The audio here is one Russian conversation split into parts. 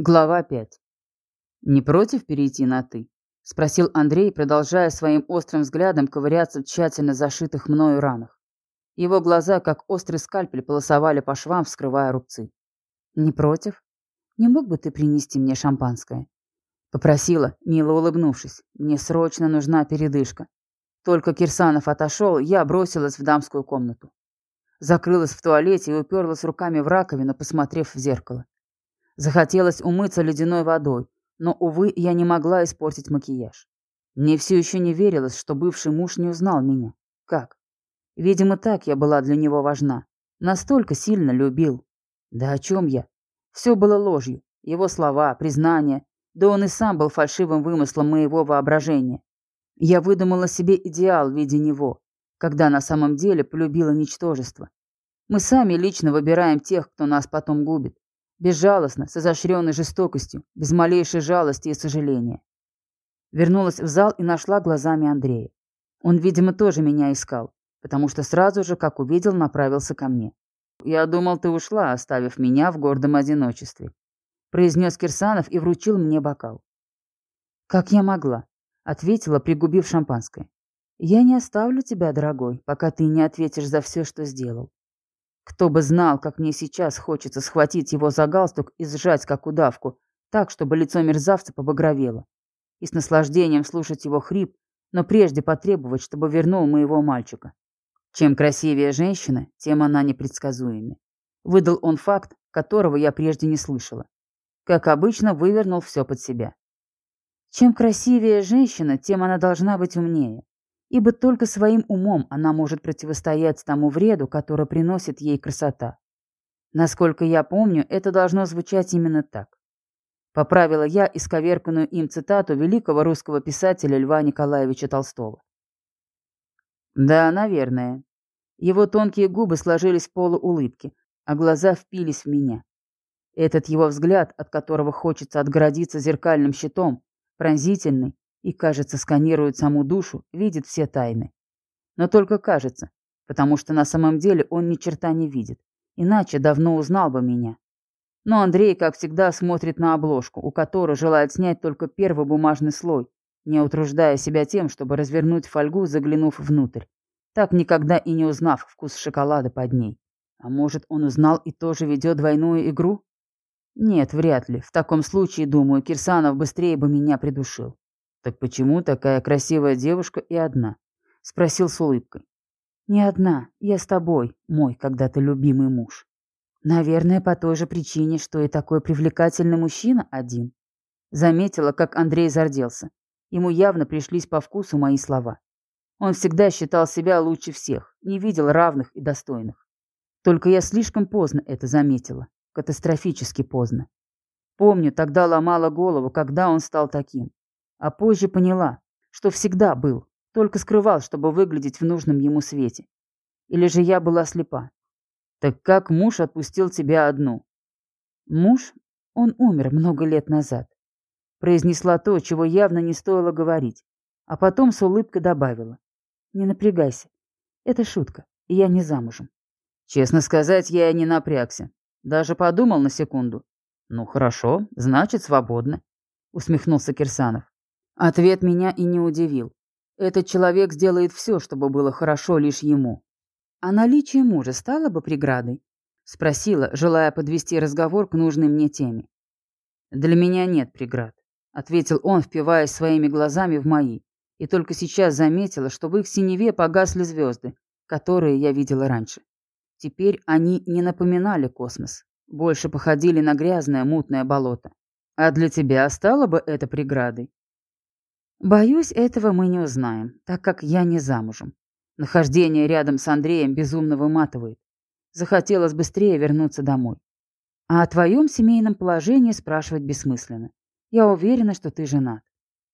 Глава 5. «Не против перейти на «ты»?» — спросил Андрей, продолжая своим острым взглядом ковыряться в тщательно зашитых мною ранах. Его глаза, как острый скальпель, полосовали по швам, вскрывая рубцы. «Не против? Не мог бы ты принести мне шампанское?» Попросила, мило улыбнувшись. «Мне срочно нужна передышка». Только Кирсанов отошел, я бросилась в дамскую комнату. Закрылась в туалете и уперлась руками в раковину, посмотрев в зеркало. Захотелось умыться ледяной водой, но, увы, я не могла испортить макияж. Мне все еще не верилось, что бывший муж не узнал меня. Как? Видимо, так я была для него важна. Настолько сильно любил. Да о чем я? Все было ложью. Его слова, признания. Да он и сам был фальшивым вымыслом моего воображения. Я выдумала себе идеал в виде него, когда на самом деле полюбила ничтожество. Мы сами лично выбираем тех, кто нас потом губит. Безжалостно, с изощренной жестокостью, без малейшей жалости и сожаления. Вернулась в зал и нашла глазами Андрея. Он, видимо, тоже меня искал, потому что сразу же, как увидел, направился ко мне. «Я думал, ты ушла, оставив меня в гордом одиночестве», произнес Кирсанов и вручил мне бокал. «Как я могла?» ответила, пригубив шампанское. «Я не оставлю тебя, дорогой, пока ты не ответишь за все, что сделал. Кто бы знал, как мне сейчас хочется схватить его за галстук и сжать, как удавку, так, чтобы лицо мерзавца побагровело. И с наслаждением слушать его хрип, но прежде потребовать, чтобы вернул моего мальчика. Чем красивее женщина, тем она непредсказуемее. Выдал он факт, которого я прежде не слышала. Как обычно, вывернул все под себя. Чем красивее женщина, тем она должна быть умнее ибо только своим умом она может противостоять тому вреду, который приносит ей красота. Насколько я помню, это должно звучать именно так. Поправила я исковерканную им цитату великого русского писателя Льва Николаевича Толстого. Да, наверное. Его тонкие губы сложились в полуулыбки, а глаза впились в меня. Этот его взгляд, от которого хочется отгородиться зеркальным щитом, пронзительный, и, кажется, сканирует саму душу, видит все тайны. Но только кажется, потому что на самом деле он ни черта не видит, иначе давно узнал бы меня. Но Андрей, как всегда, смотрит на обложку, у которой желает снять только первый бумажный слой, не утруждая себя тем, чтобы развернуть фольгу, заглянув внутрь, так никогда и не узнав вкус шоколада под ней. А может, он узнал и тоже ведет двойную игру? Нет, вряд ли. В таком случае, думаю, Кирсанов быстрее бы меня придушил. «Так почему такая красивая девушка и одна?» — спросил с улыбкой. «Не одна. Я с тобой, мой когда-то любимый муж. Наверное, по той же причине, что и такой привлекательный мужчина один». Заметила, как Андрей зарделся. Ему явно пришлись по вкусу мои слова. Он всегда считал себя лучше всех, не видел равных и достойных. Только я слишком поздно это заметила. Катастрофически поздно. Помню, тогда ломала голову, когда он стал таким. А позже поняла, что всегда был, только скрывал, чтобы выглядеть в нужном ему свете. Или же я была слепа. Так как муж отпустил тебя одну? Муж? Он умер много лет назад. Произнесла то, чего явно не стоило говорить, а потом с улыбкой добавила. Не напрягайся. Это шутка, и я не замужем. Честно сказать, я и не напрягся. Даже подумал на секунду. Ну хорошо, значит, свободно, усмехнулся Кирсанов. Ответ меня и не удивил. Этот человек сделает все, чтобы было хорошо лишь ему. А наличие мужа стало бы преградой? Спросила, желая подвести разговор к нужной мне теме. «Для меня нет преград», — ответил он, впиваясь своими глазами в мои, и только сейчас заметила, что в их синеве погасли звезды, которые я видела раньше. Теперь они не напоминали космос, больше походили на грязное мутное болото. А для тебя стало бы это преградой? Боюсь, этого мы не узнаем, так как я не замужем. Нахождение рядом с Андреем безумно выматывает. Захотелось быстрее вернуться домой. А о твоем семейном положении спрашивать бессмысленно. Я уверена, что ты женат.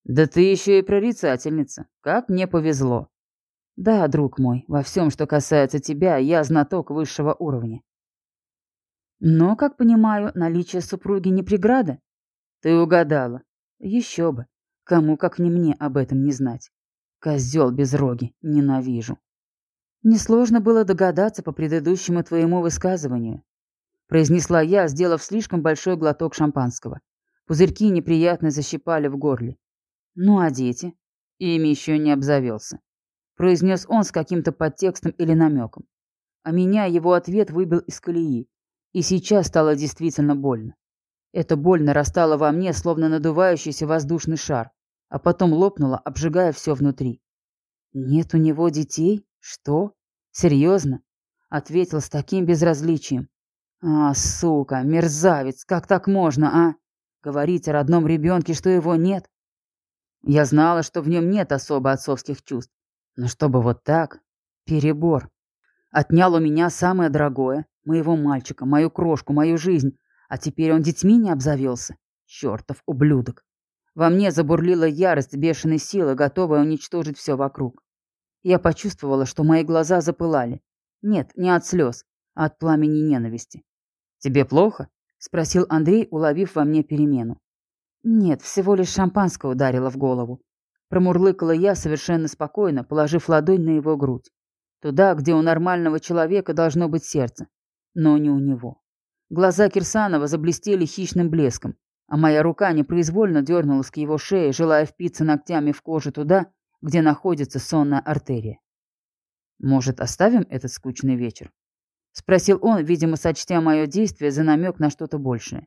Да ты еще и прорицательница. Как мне повезло. Да, друг мой, во всем, что касается тебя, я знаток высшего уровня. Но, как понимаю, наличие супруги не преграда? Ты угадала. Еще бы. Кому, как не мне, об этом не знать. Козел без роги, ненавижу. Несложно было догадаться по предыдущему твоему высказыванию. Произнесла я, сделав слишком большой глоток шампанского. Пузырьки неприятно защипали в горле. «Ну а дети?» «Ими еще не обзавелся», — произнес он с каким-то подтекстом или намеком. А меня его ответ выбил из колеи, и сейчас стало действительно больно. Эта боль нарастала во мне, словно надувающийся воздушный шар, а потом лопнула, обжигая все внутри. «Нет у него детей? Что? Серьезно?» — ответил с таким безразличием. «А, сука, мерзавец, как так можно, а? Говорить о родном ребенке, что его нет?» Я знала, что в нем нет особо отцовских чувств. Но чтобы вот так... Перебор. Отнял у меня самое дорогое, моего мальчика, мою крошку, мою жизнь, а теперь он детьми не обзавелся. Чертов ублюдок. Во мне забурлила ярость бешеной силы, готовая уничтожить все вокруг. Я почувствовала, что мои глаза запылали. Нет, не от слез, а от пламени ненависти. «Тебе плохо?» — спросил Андрей, уловив во мне перемену. «Нет, всего лишь шампанское ударило в голову». Промурлыкала я совершенно спокойно, положив ладонь на его грудь. Туда, где у нормального человека должно быть сердце. Но не у него. Глаза Кирсанова заблестели хищным блеском, а моя рука непроизвольно дернулась к его шее, желая впиться ногтями в кожу туда, где находится сонная артерия. «Может, оставим этот скучный вечер?» — спросил он, видимо, сочтя мое действие за намек на что-то большее.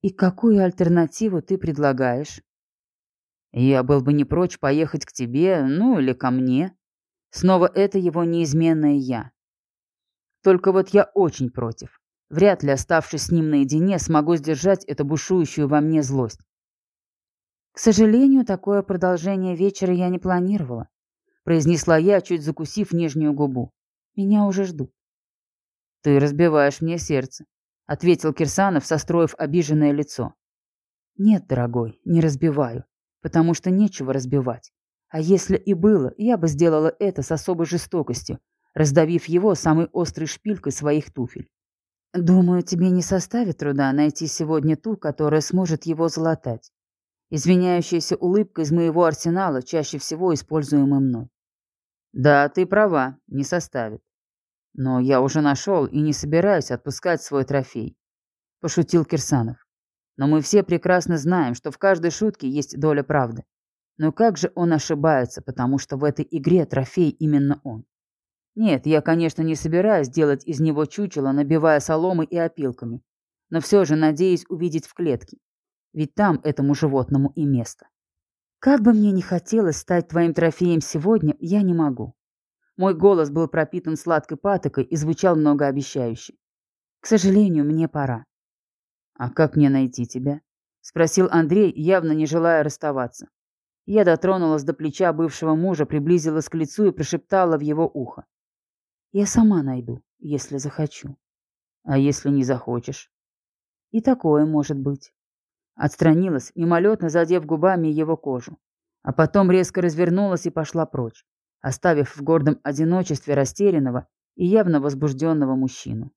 «И какую альтернативу ты предлагаешь?» «Я был бы не прочь поехать к тебе, ну или ко мне. Снова это его неизменное «я». Только вот я очень против. Вряд ли, оставшись с ним наедине, смогу сдержать эту бушующую во мне злость. К сожалению, такое продолжение вечера я не планировала, произнесла я, чуть закусив нижнюю губу. Меня уже ждут. Ты разбиваешь мне сердце ответил Кирсанов, состроив обиженное лицо. Нет, дорогой, не разбиваю, потому что нечего разбивать. А если и было, я бы сделала это с особой жестокостью, раздавив его самой острой шпилькой своих туфель. Думаю, тебе не составит труда найти сегодня ту, которая сможет его залатать. Извиняющаяся улыбка из моего арсенала, чаще всего используемая мной. Да, ты права, не составит. Но я уже нашел и не собираюсь отпускать свой трофей. Пошутил Кирсанов. Но мы все прекрасно знаем, что в каждой шутке есть доля правды. Но как же он ошибается, потому что в этой игре трофей именно он. Нет, я, конечно, не собираюсь делать из него чучело, набивая соломой и опилками. Но все же надеюсь увидеть в клетке. Ведь там этому животному и место. Как бы мне не хотелось стать твоим трофеем сегодня, я не могу. Мой голос был пропитан сладкой патокой и звучал многообещающе. «К сожалению, мне пора». «А как мне найти тебя?» — спросил Андрей, явно не желая расставаться. Я дотронулась до плеча бывшего мужа, приблизилась к лицу и прошептала в его ухо. «Я сама найду, если захочу». «А если не захочешь?» «И такое может быть». Отстранилась, мимолетно задев губами его кожу, а потом резко развернулась и пошла прочь оставив в гордом одиночестве растерянного и явно возбужденного мужчину.